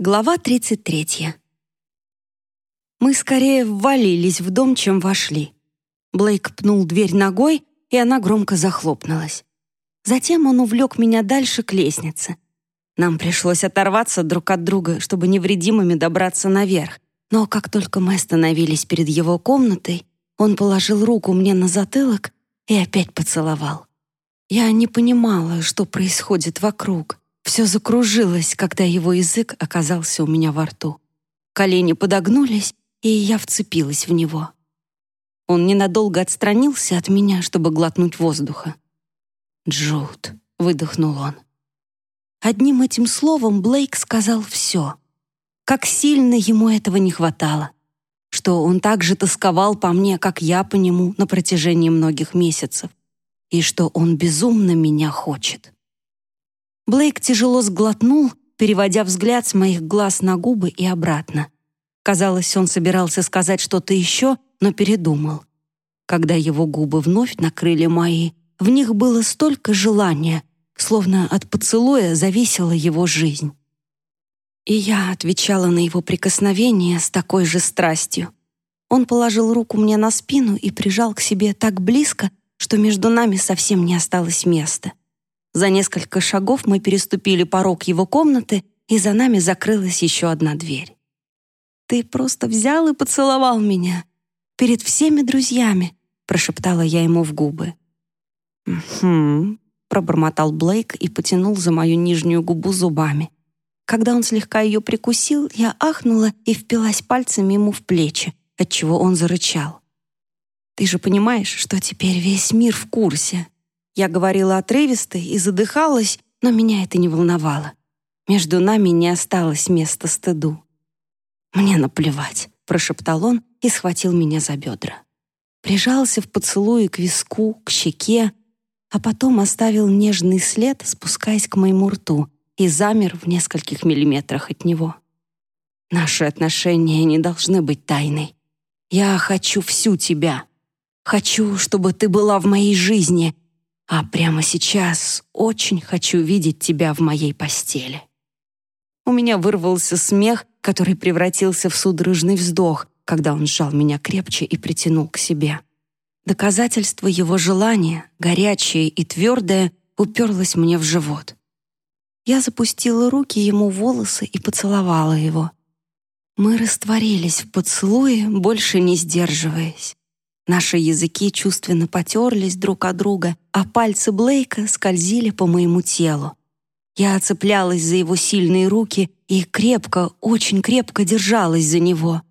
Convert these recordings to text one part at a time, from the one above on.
Глава 33. Мы скорее ввалились в дом, чем вошли. Блейк пнул дверь ногой, и она громко захлопнулась. Затем он увлек меня дальше к лестнице. Нам пришлось оторваться друг от друга, чтобы невредимыми добраться наверх. Но как только мы остановились перед его комнатой, он положил руку мне на затылок и опять поцеловал. Я не понимала, что происходит вокруг. Все закружилось, когда его язык оказался у меня во рту. Колени подогнулись, и я вцепилась в него. Он ненадолго отстранился от меня, чтобы глотнуть воздуха. «Джуд», — выдохнул он. Одним этим словом Блейк сказал все. Как сильно ему этого не хватало. Что он так же тосковал по мне, как я по нему на протяжении многих месяцев. И что он безумно меня хочет. Блейк тяжело сглотнул, переводя взгляд с моих глаз на губы и обратно. Казалось, он собирался сказать что-то еще, но передумал. Когда его губы вновь накрыли мои, в них было столько желания, словно от поцелуя зависела его жизнь. И я отвечала на его прикосновение с такой же страстью. Он положил руку мне на спину и прижал к себе так близко, что между нами совсем не осталось места. За несколько шагов мы переступили порог его комнаты, и за нами закрылась еще одна дверь. «Ты просто взял и поцеловал меня. Перед всеми друзьями», — прошептала я ему в губы. «Хм», — пробормотал Блейк и потянул за мою нижнюю губу зубами. Когда он слегка ее прикусил, я ахнула и впилась пальцами ему в плечи, отчего он зарычал. «Ты же понимаешь, что теперь весь мир в курсе», я говорила отрывисто и задыхалась, но меня это не волновало. Между нами не осталось места стыду. «Мне наплевать», — прошептал он и схватил меня за бедра. Прижался в поцелуе к виску, к щеке, а потом оставил нежный след, спускаясь к моему рту, и замер в нескольких миллиметрах от него. Наши отношения не должны быть тайной. Я хочу всю тебя. Хочу, чтобы ты была в моей жизни, а прямо сейчас очень хочу видеть тебя в моей постели». У меня вырвался смех, который превратился в судорожный вздох, когда он сжал меня крепче и притянул к себе. Доказательство его желания, горячее и твердое, уперлось мне в живот. Я запустила руки ему в волосы и поцеловала его. Мы растворились в поцелуе, больше не сдерживаясь. Наши языки чувственно потерлись друг от друга, а пальцы Блейка скользили по моему телу. Я оцеплялась за его сильные руки и крепко, очень крепко держалась за него.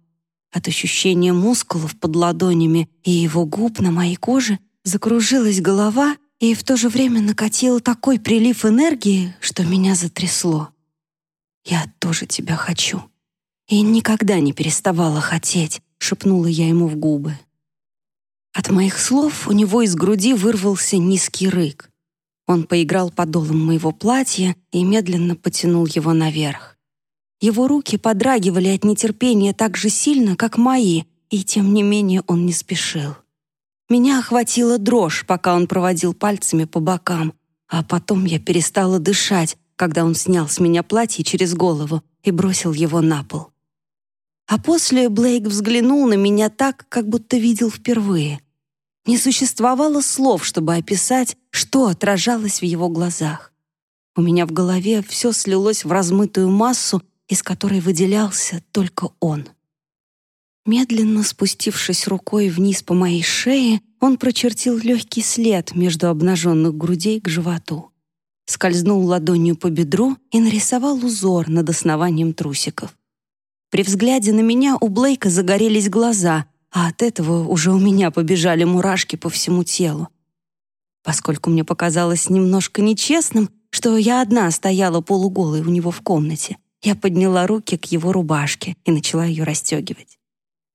От ощущения мускулов под ладонями и его губ на моей коже закружилась голова и в то же время накатил такой прилив энергии, что меня затрясло. «Я тоже тебя хочу. И никогда не переставала хотеть», — шепнула я ему в губы. От моих слов у него из груди вырвался низкий рык. Он поиграл подолом моего платья и медленно потянул его наверх. Его руки подрагивали от нетерпения так же сильно, как мои, и тем не менее он не спешил. Меня охватила дрожь, пока он проводил пальцами по бокам, а потом я перестала дышать, когда он снял с меня платье через голову и бросил его на пол. А после Блейк взглянул на меня так, как будто видел впервые. Не существовало слов, чтобы описать, что отражалось в его глазах. У меня в голове все слилось в размытую массу, из которой выделялся только он. Медленно спустившись рукой вниз по моей шее, он прочертил легкий след между обнаженных грудей к животу. Скользнул ладонью по бедру и нарисовал узор над основанием трусиков. При взгляде на меня у Блейка загорелись глаза — а от этого уже у меня побежали мурашки по всему телу. Поскольку мне показалось немножко нечестным, что я одна стояла полуголой у него в комнате, я подняла руки к его рубашке и начала ее расстегивать.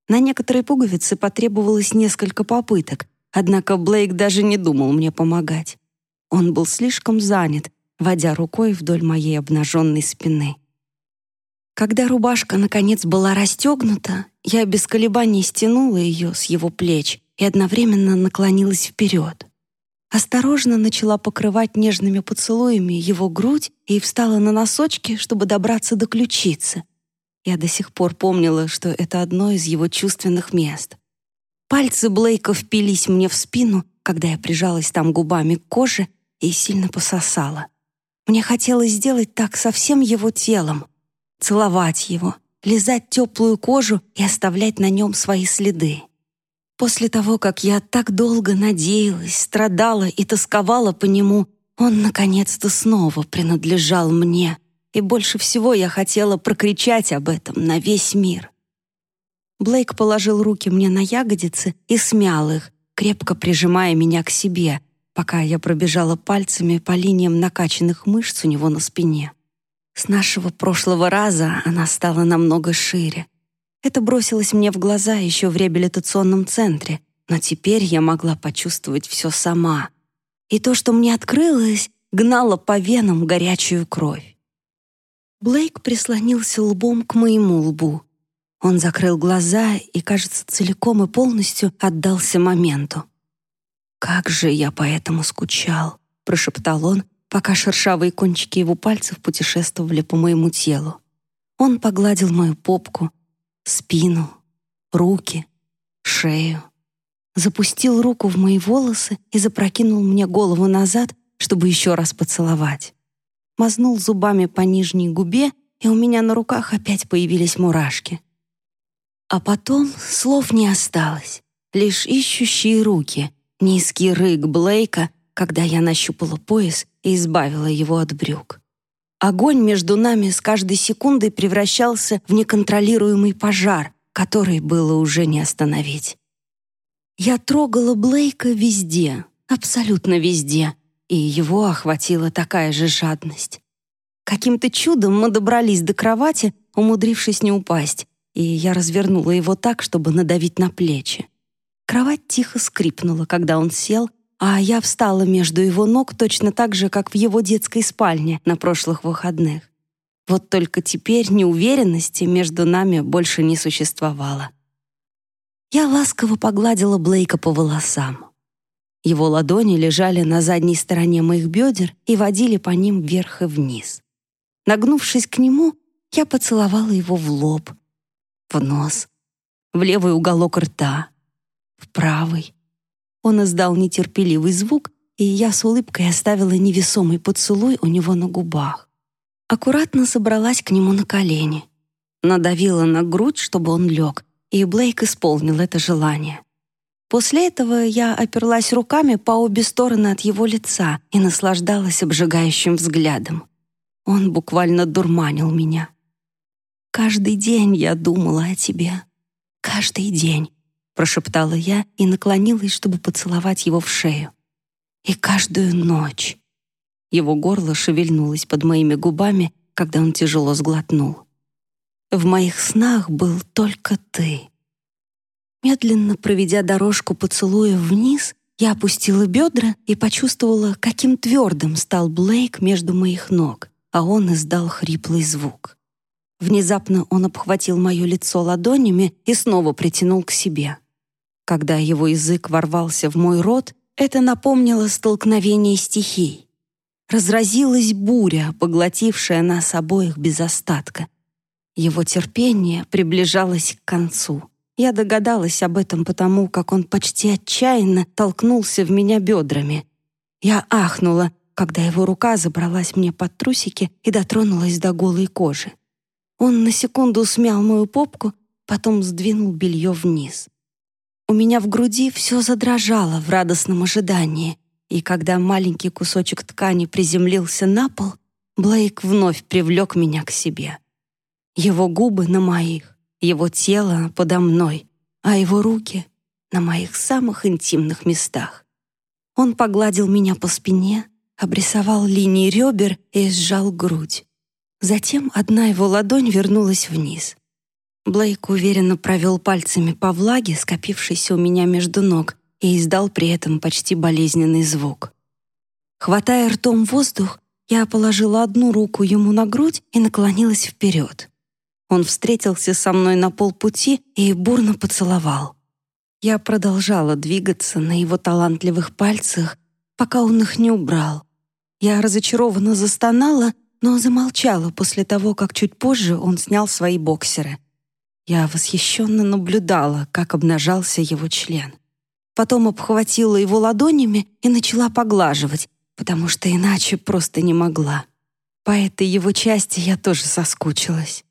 На некоторые пуговицы потребовалось несколько попыток, однако Блейк даже не думал мне помогать. Он был слишком занят, водя рукой вдоль моей обнаженной спины. Когда рубашка, наконец, была расстегнута, я без колебаний стянула ее с его плеч и одновременно наклонилась вперед. осторожно начала покрывать нежными поцелуями его грудь и встала на носочки, чтобы добраться до ключицы. Я до сих пор помнила, что это одно из его чувственных мест. Пальцы Блейка впились мне в спину, когда я прижалась там губами к коже и сильно пососала. Мне хотелось сделать так со всем его телом, целовать его, лизать теплую кожу и оставлять на нем свои следы. После того, как я так долго надеялась, страдала и тосковала по нему, он наконец-то снова принадлежал мне, и больше всего я хотела прокричать об этом на весь мир. Блейк положил руки мне на ягодицы и смял их, крепко прижимая меня к себе, пока я пробежала пальцами по линиям накачанных мышц у него на спине. С нашего прошлого раза она стала намного шире. Это бросилось мне в глаза еще в реабилитационном центре, но теперь я могла почувствовать все сама. И то, что мне открылось, гнало по венам горячую кровь. Блейк прислонился лбом к моему лбу. Он закрыл глаза и, кажется, целиком и полностью отдался моменту. «Как же я по этому скучал!» — прошептал он, пока шершавые кончики его пальцев путешествовали по моему телу. Он погладил мою попку, спину, руки, шею. Запустил руку в мои волосы и запрокинул мне голову назад, чтобы еще раз поцеловать. Мазнул зубами по нижней губе, и у меня на руках опять появились мурашки. А потом слов не осталось, лишь ищущие руки, низкий рык Блейка, когда я нащупала пояс и избавила его от брюк. Огонь между нами с каждой секундой превращался в неконтролируемый пожар, который было уже не остановить. Я трогала Блейка везде, абсолютно везде, и его охватила такая же жадность. Каким-то чудом мы добрались до кровати, умудрившись не упасть, и я развернула его так, чтобы надавить на плечи. Кровать тихо скрипнула, когда он сел, а я встала между его ног точно так же, как в его детской спальне на прошлых выходных. Вот только теперь неуверенности между нами больше не существовало. Я ласково погладила Блейка по волосам. Его ладони лежали на задней стороне моих бедер и водили по ним вверх и вниз. Нагнувшись к нему, я поцеловала его в лоб, в нос, в левый уголок рта, в правый, он издал нетерпеливый звук, и я с улыбкой оставила невесомый поцелуй у него на губах. Аккуратно собралась к нему на колени. Надавила на грудь, чтобы он лег, и Блейк исполнил это желание. После этого я оперлась руками по обе стороны от его лица и наслаждалась обжигающим взглядом. Он буквально дурманил меня. «Каждый день я думала о тебе. Каждый день прошептала я и наклонилась, чтобы поцеловать его в шею. И каждую ночь. Его горло шевельнулось под моими губами, когда он тяжело сглотнул. В моих снах был только ты. Медленно проведя дорожку поцелуя вниз, я опустила бедра и почувствовала, каким твердым стал Блейк между моих ног, а он издал хриплый звук. Внезапно он обхватил мое лицо ладонями и снова притянул к себе. Когда его язык ворвался в мой рот, это напомнило столкновение стихий. Разразилась буря, поглотившая нас обоих без остатка. Его терпение приближалось к концу. Я догадалась об этом потому, как он почти отчаянно толкнулся в меня бедрами. Я ахнула, когда его рука забралась мне под трусики и дотронулась до голой кожи. Он на секунду смял мою попку, потом сдвинул белье вниз. У меня в груди все задрожало в радостном ожидании, и когда маленький кусочек ткани приземлился на пол, Блейк вновь привлек меня к себе. Его губы на моих, его тело подо мной, а его руки на моих самых интимных местах. Он погладил меня по спине, обрисовал линии ребер и сжал грудь. Затем одна его ладонь вернулась вниз. Блейк уверенно провел пальцами по влаге, скопившейся у меня между ног, и издал при этом почти болезненный звук. Хватая ртом воздух, я положила одну руку ему на грудь и наклонилась вперед. Он встретился со мной на полпути и бурно поцеловал. Я продолжала двигаться на его талантливых пальцах, пока он их не убрал. Я разочарованно застонала, но замолчала после того, как чуть позже он снял свои боксеры. Я восхищенно наблюдала, как обнажался его член. Потом обхватила его ладонями и начала поглаживать, потому что иначе просто не могла. По этой его части я тоже соскучилась.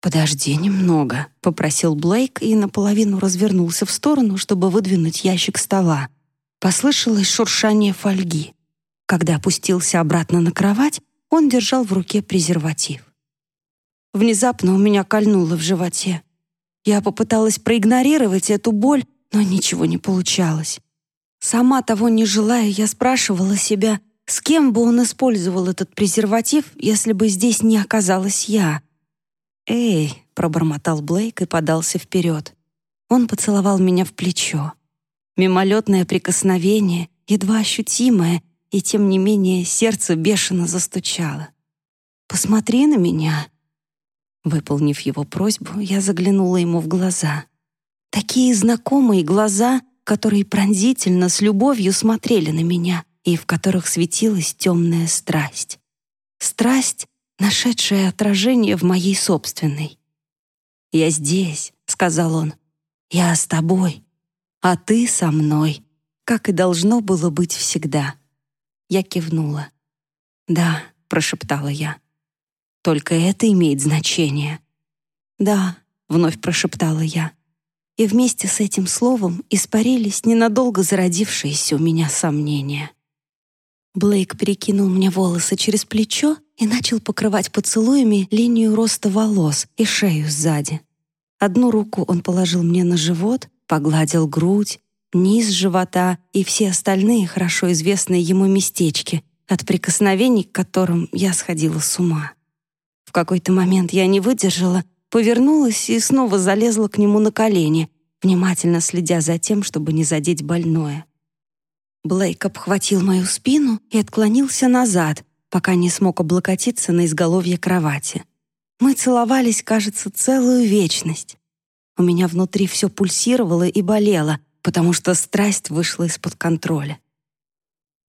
«Подожди немного», — попросил Блейк и наполовину развернулся в сторону, чтобы выдвинуть ящик стола. Послышалось шуршание фольги. Когда опустился обратно на кровать, он держал в руке презерватив. Внезапно у меня кольнуло в животе. Я попыталась проигнорировать эту боль, но ничего не получалось. Сама того не желая, я спрашивала себя, с кем бы он использовал этот презерватив, если бы здесь не оказалась я. «Эй!» — пробормотал Блейк и подался вперед. Он поцеловал меня в плечо. Мимолетное прикосновение, едва ощутимое, и тем не менее сердце бешено застучало. «Посмотри на меня!» Выполнив его просьбу, я заглянула ему в глаза. Такие знакомые глаза, которые пронзительно, с любовью смотрели на меня и в которых светилась темная страсть. Страсть, нашедшая отражение в моей собственной. «Я здесь», — сказал он. «Я с тобой, а ты со мной, как и должно было быть всегда». Я кивнула. «Да», — прошептала я. «Только это имеет значение». «Да», — вновь прошептала я. И вместе с этим словом испарились ненадолго зародившиеся у меня сомнения. Блейк перекинул мне волосы через плечо и начал покрывать поцелуями линию роста волос и шею сзади. Одну руку он положил мне на живот, погладил грудь, низ живота и все остальные хорошо известные ему местечки, от прикосновений к которым я сходила с ума. В какой-то момент я не выдержала, повернулась и снова залезла к нему на колени, внимательно следя за тем, чтобы не задеть больное. Блейк обхватил мою спину и отклонился назад, пока не смог облокотиться на изголовье кровати. Мы целовались, кажется, целую вечность. У меня внутри все пульсировало и болело, потому что страсть вышла из-под контроля.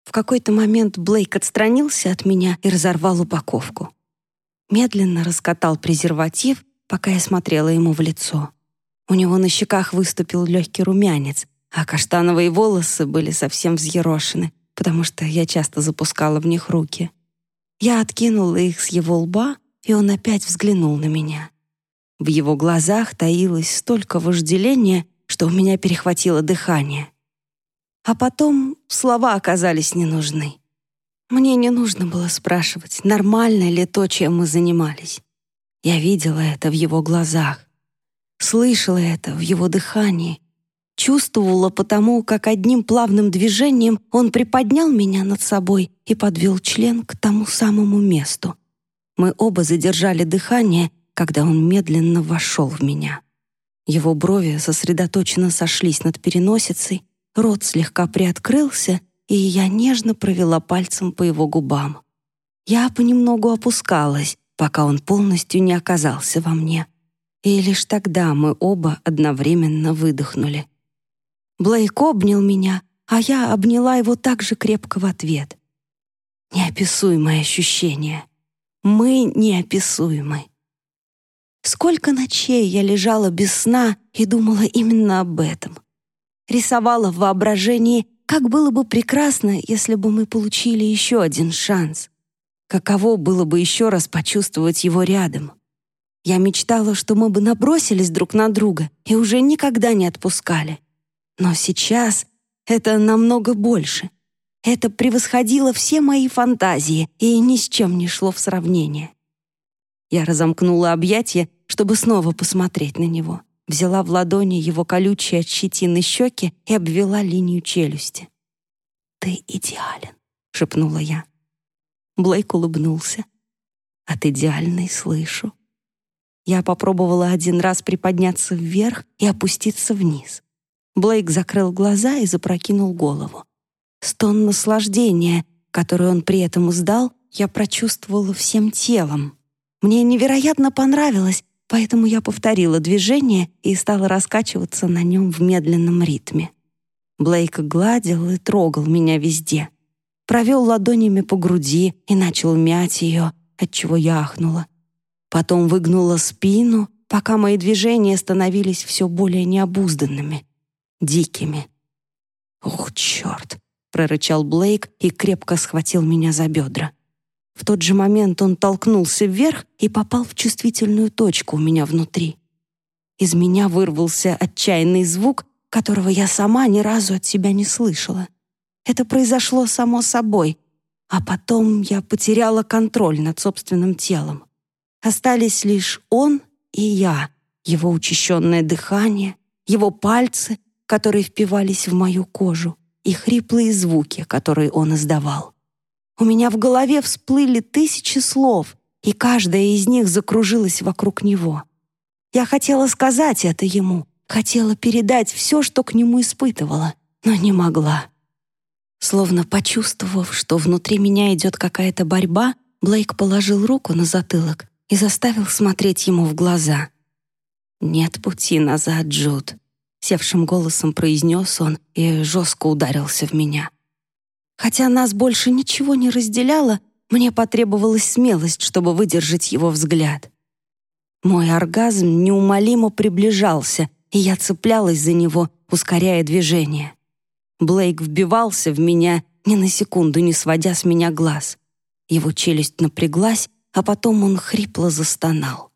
В какой-то момент Блейк отстранился от меня и разорвал упаковку. Медленно раскатал презерватив, пока я смотрела ему в лицо. У него на щеках выступил легкий румянец, а каштановые волосы были совсем взъерошены, потому что я часто запускала в них руки. Я откинула их с его лба, и он опять взглянул на меня. В его глазах таилось столько вожделения, что у меня перехватило дыхание. А потом слова оказались не нужны. Мне не нужно было спрашивать, нормально ли то, чем мы занимались. Я видела это в его глазах, слышала это в его дыхании, чувствовала потому, как одним плавным движением он приподнял меня над собой и подвел член к тому самому месту. Мы оба задержали дыхание, когда он медленно вошел в меня. Его брови сосредоточенно сошлись над переносицей, рот слегка приоткрылся, и я нежно провела пальцем по его губам. Я понемногу опускалась, пока он полностью не оказался во мне. И лишь тогда мы оба одновременно выдохнули. Блейк обнял меня, а я обняла его так же крепко в ответ. Неописуемое ощущение. Мы неописуемы. Сколько ночей я лежала без сна и думала именно об этом. Рисовала в воображении, как было бы прекрасно, если бы мы получили еще один шанс. Каково было бы еще раз почувствовать его рядом. Я мечтала, что мы бы набросились друг на друга и уже никогда не отпускали. Но сейчас это намного больше. Это превосходило все мои фантазии и ни с чем не шло в сравнение. Я разомкнула объятия, чтобы снова посмотреть на него. Взяла в ладони его колючие от щетины щеки и обвела линию челюсти. «Ты идеален», — шепнула я. Блейк улыбнулся. «От идеальной слышу». Я попробовала один раз приподняться вверх и опуститься вниз. Блейк закрыл глаза и запрокинул голову. Стон наслаждения, который он при этом издал, я прочувствовала всем телом. Мне невероятно понравилось, поэтому я повторила движение и стала раскачиваться на нем в медленном ритме. Блейк гладил и трогал меня везде. Провел ладонями по груди и начал мять ее, отчего я ахнула. Потом выгнула спину, пока мои движения становились все более необузданными, дикими. «Ух, черт!» — прорычал Блейк и крепко схватил меня за бедра. В тот же момент он толкнулся вверх и попал в чувствительную точку у меня внутри. Из меня вырвался отчаянный звук, которого я сама ни разу от себя не слышала. Это произошло само собой, а потом я потеряла контроль над собственным телом. Остались лишь он и я, его учащенное дыхание, его пальцы, которые впивались в мою кожу, и хриплые звуки, которые он издавал. У меня в голове всплыли тысячи слов, и каждая из них закружилась вокруг него. Я хотела сказать это ему, хотела передать все, что к нему испытывала, но не могла. Словно почувствовав, что внутри меня идет какая-то борьба, Блейк положил руку на затылок и заставил смотреть ему в глаза. «Нет пути назад, Джуд», — севшим голосом произнес он и жестко ударился в меня. Хотя нас больше ничего не разделяло, мне потребовалась смелость, чтобы выдержать его взгляд. Мой оргазм неумолимо приближался, и я цеплялась за него, ускоряя движение. Блейк вбивался в меня, ни на секунду не сводя с меня глаз. Его челюсть напряглась, а потом он хрипло застонал.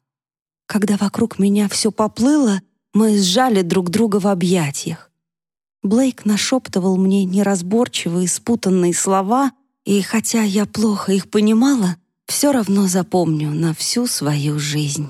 Когда вокруг меня все поплыло, мы сжали друг друга в объятиях. Блейк нашептывал мне неразборчивые, спутанные слова, и хотя я плохо их понимала, все равно запомню на всю свою жизнь.